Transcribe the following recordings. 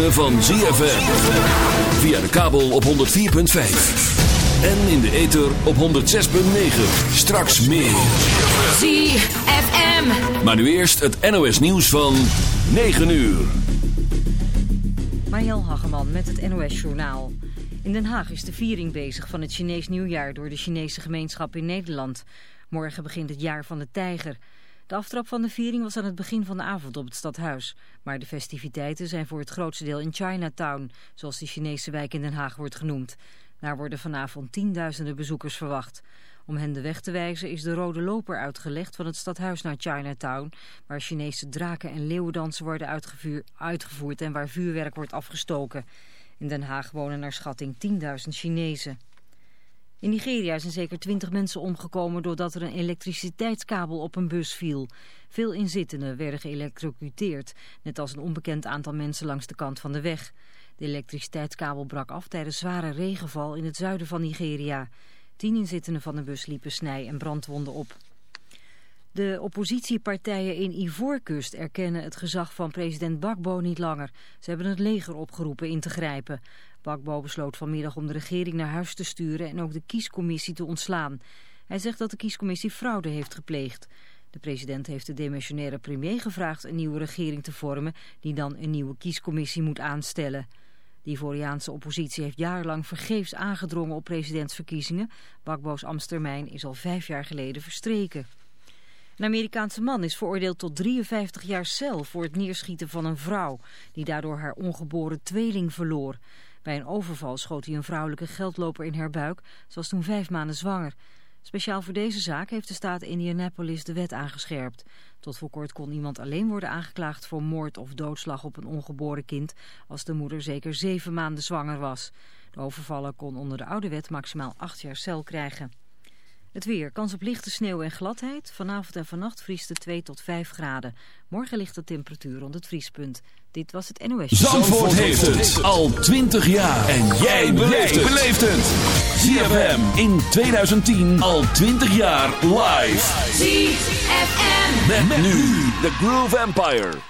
ritme van ZFM. Via de kabel op 104.5. En in de ether op 106.9. Straks meer. ZFM. Maar nu eerst het NOS nieuws van 9 uur. Mariel Hageman met het NOS Journaal. In Den Haag is de viering bezig van het Chinees nieuwjaar door de Chinese gemeenschap in Nederland. Morgen begint het jaar van de tijger. De aftrap van de viering was aan het begin van de avond op het stadhuis. Maar de festiviteiten zijn voor het grootste deel in Chinatown, zoals de Chinese wijk in Den Haag wordt genoemd. Daar worden vanavond tienduizenden bezoekers verwacht. Om hen de weg te wijzen is de rode loper uitgelegd van het stadhuis naar Chinatown, waar Chinese draken en leeuwendansen worden uitgevoerd en waar vuurwerk wordt afgestoken. In Den Haag wonen naar schatting 10.000 Chinezen. In Nigeria zijn zeker twintig mensen omgekomen doordat er een elektriciteitskabel op een bus viel. Veel inzittenden werden geëlectrocuteerd, net als een onbekend aantal mensen langs de kant van de weg. De elektriciteitskabel brak af tijdens zware regenval in het zuiden van Nigeria. Tien inzittenden van de bus liepen snij- en brandwonden op. De oppositiepartijen in Ivoorkust erkennen het gezag van president Bakbo niet langer. Ze hebben het leger opgeroepen in te grijpen. Bakbo besloot vanmiddag om de regering naar huis te sturen en ook de kiescommissie te ontslaan. Hij zegt dat de kiescommissie fraude heeft gepleegd. De president heeft de demissionaire premier gevraagd een nieuwe regering te vormen die dan een nieuwe kiescommissie moet aanstellen. De Ivoriaanse oppositie heeft jarenlang vergeefs aangedrongen op presidentsverkiezingen. Bakbo's ambtstermijn is al vijf jaar geleden verstreken. Een Amerikaanse man is veroordeeld tot 53 jaar cel voor het neerschieten van een vrouw... die daardoor haar ongeboren tweeling verloor. Bij een overval schoot hij een vrouwelijke geldloper in haar buik. Ze was toen vijf maanden zwanger. Speciaal voor deze zaak heeft de staat Indianapolis de wet aangescherpt. Tot voor kort kon iemand alleen worden aangeklaagd voor moord of doodslag op een ongeboren kind... als de moeder zeker zeven maanden zwanger was. De overvaller kon onder de oude wet maximaal acht jaar cel krijgen. Het weer. Kans op lichte sneeuw en gladheid. Vanavond en vannacht vriest het 2 tot 5 graden. Morgen ligt de temperatuur rond het vriespunt. Dit was het NOS. Zandvoort, Zandvoort heeft het al 20 jaar. En jij beleeft het. ZFM in 2010 al 20 jaar live. ZFM. Met, met nu de Groove Empire.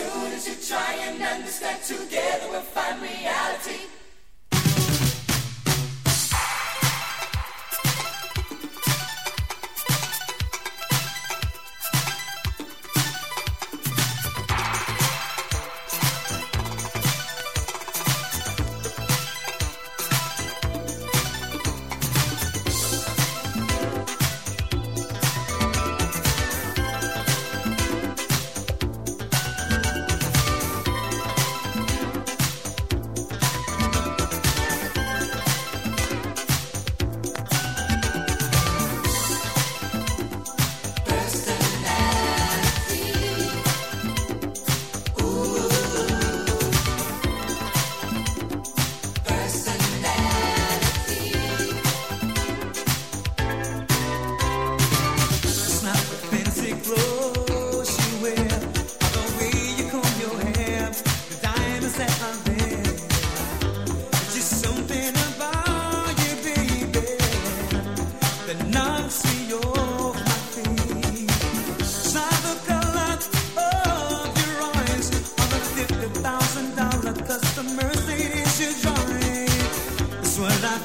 Soon as you try and understand, together we'll find reality.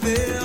feel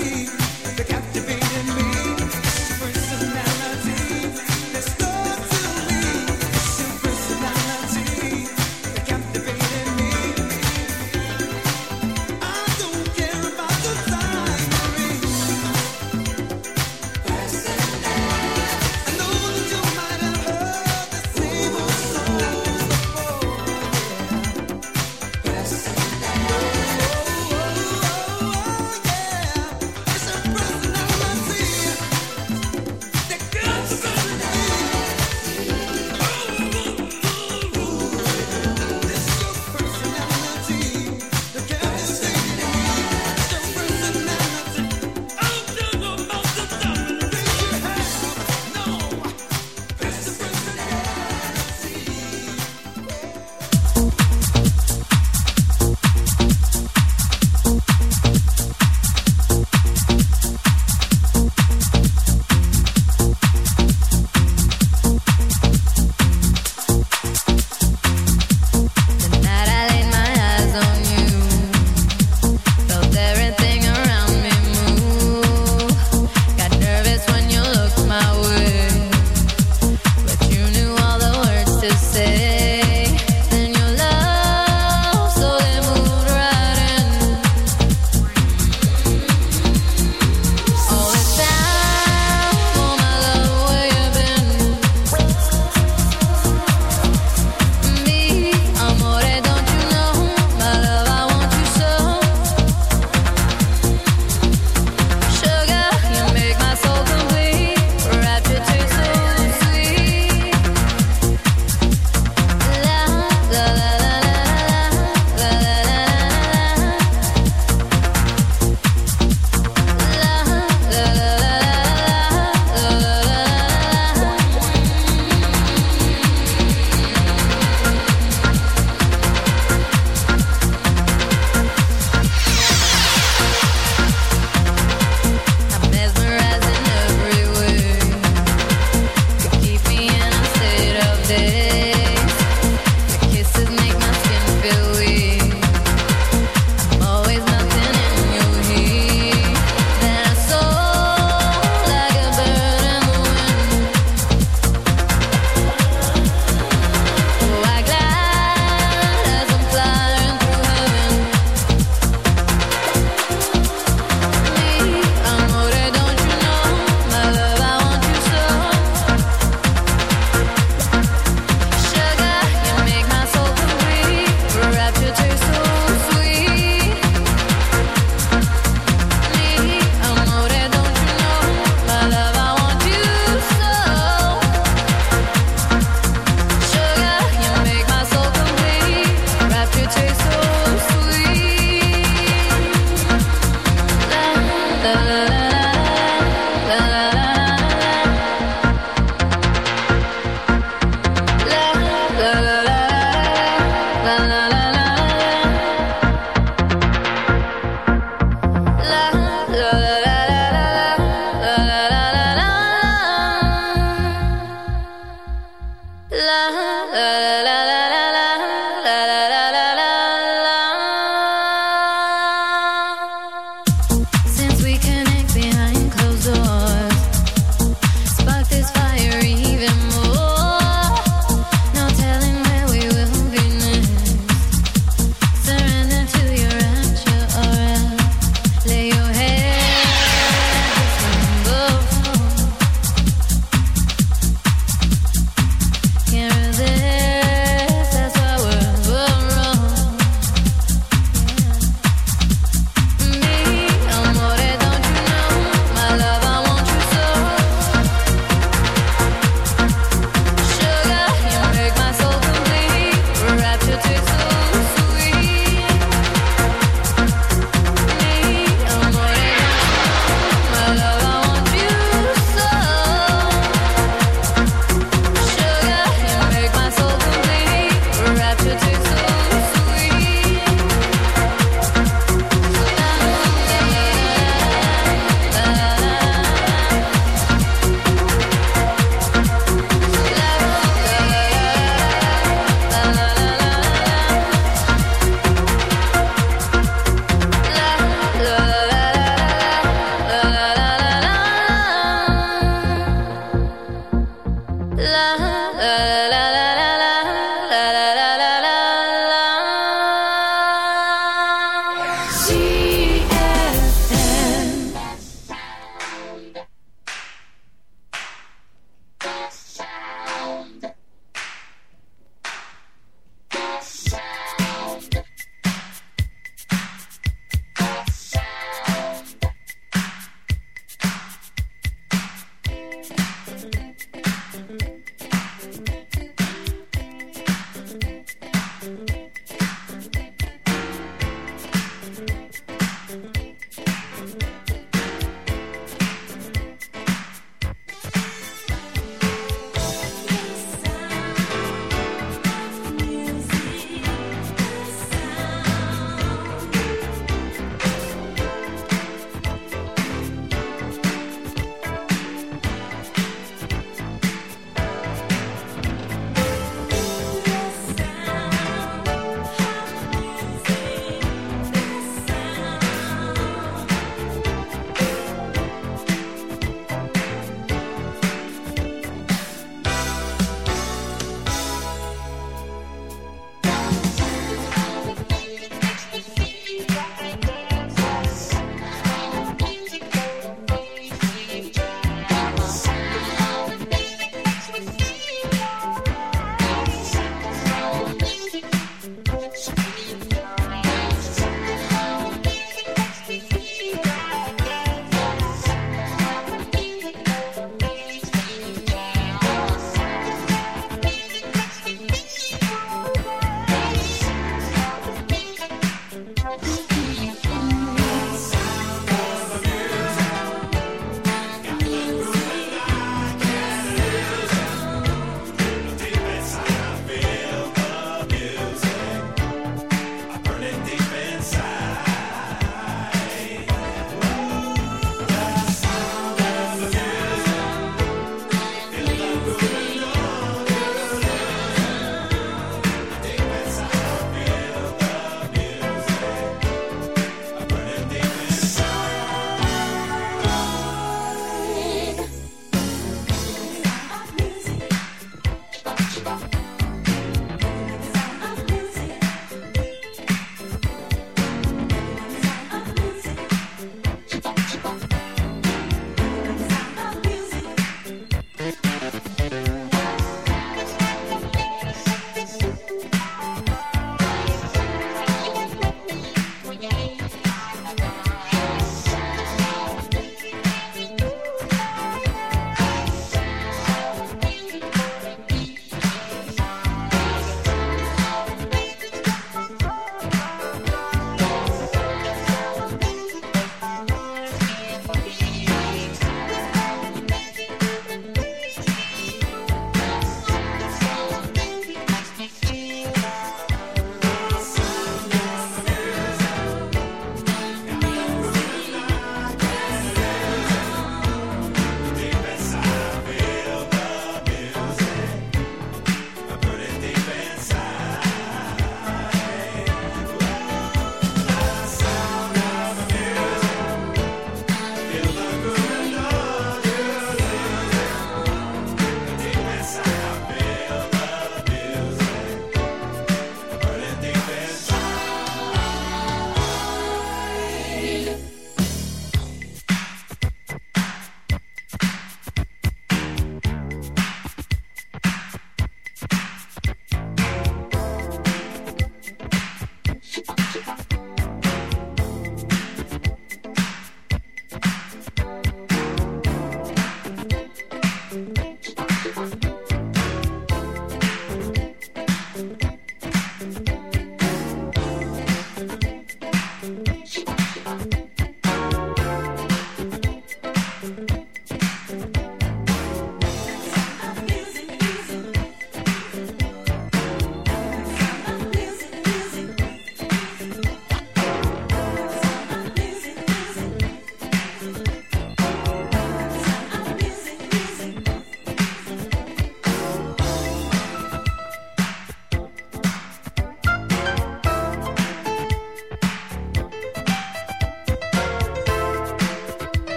You.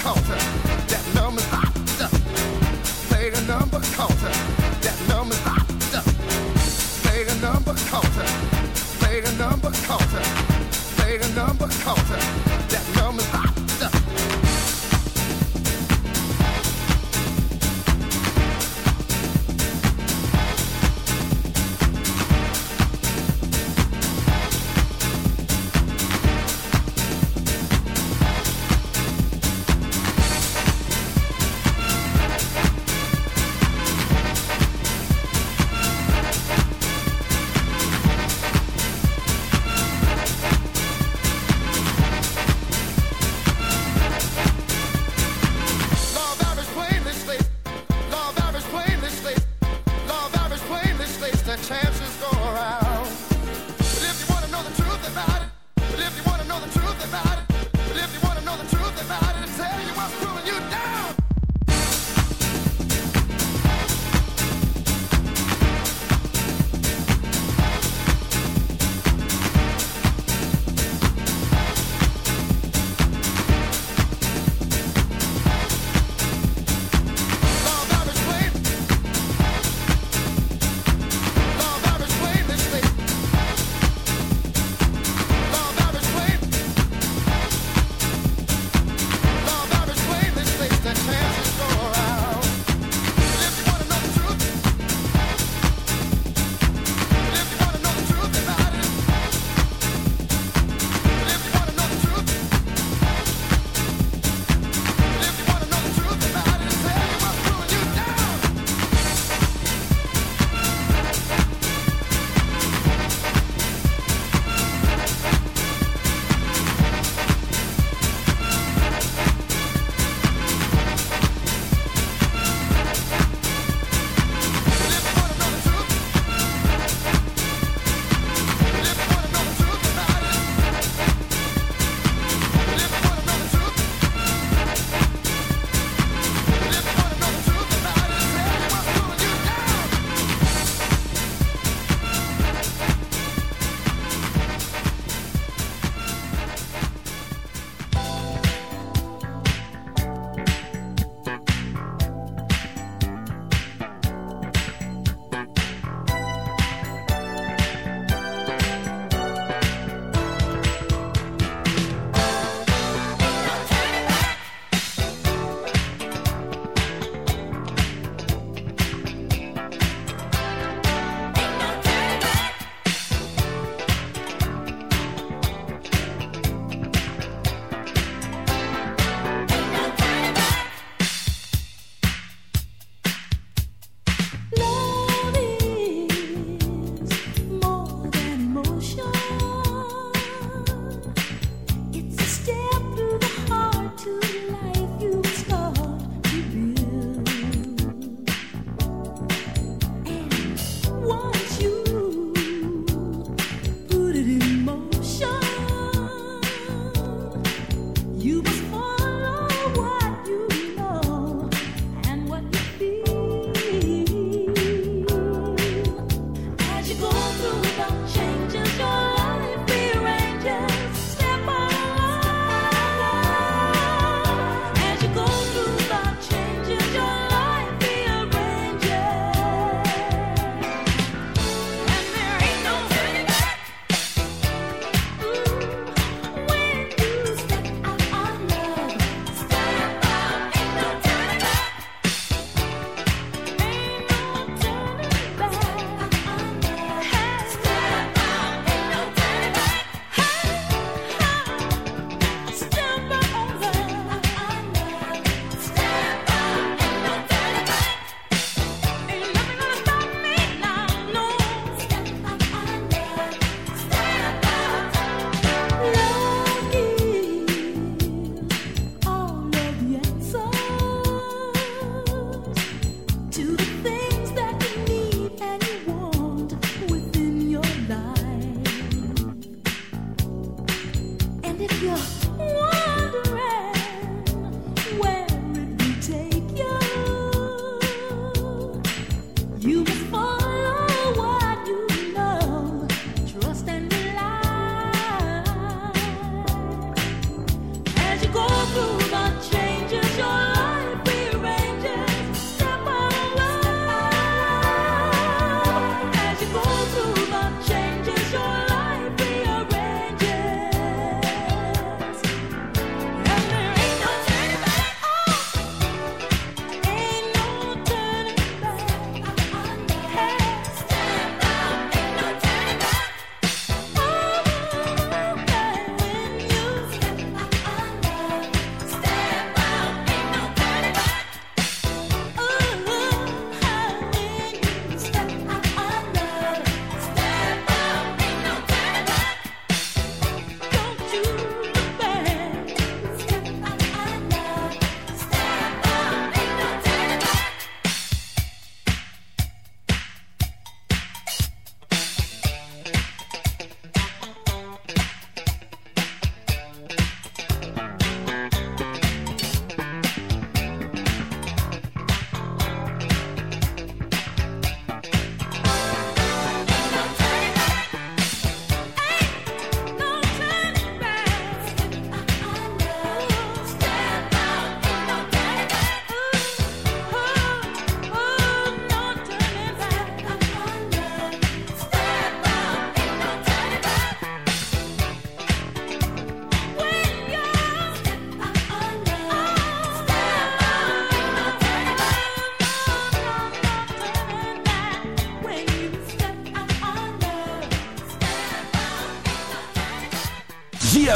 come.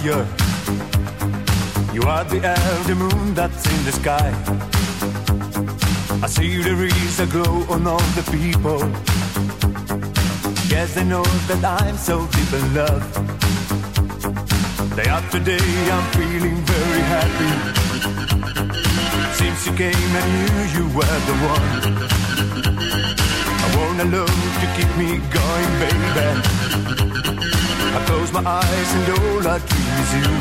Desire. You are the air, the moon that's in the sky. I see there is a glow on all the people. Yes, they know that I'm so deep in love. Day after day, I'm feeling very happy. Since you came, I knew you were the one. I want a love to keep me going, baby. I close my eyes and all I dream is you.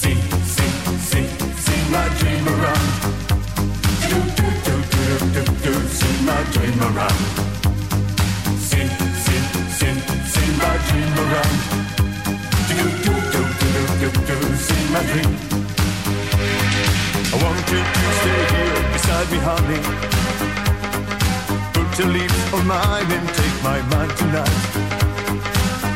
See, see, see, see my dream around. Do, do, do, do, do, do, see my dream around. See, see, see, see my dream around. Do, do, do, do, do, do, do, see my dream. I want you to stay here beside me, honey. Put your lips on mine and take my mind tonight.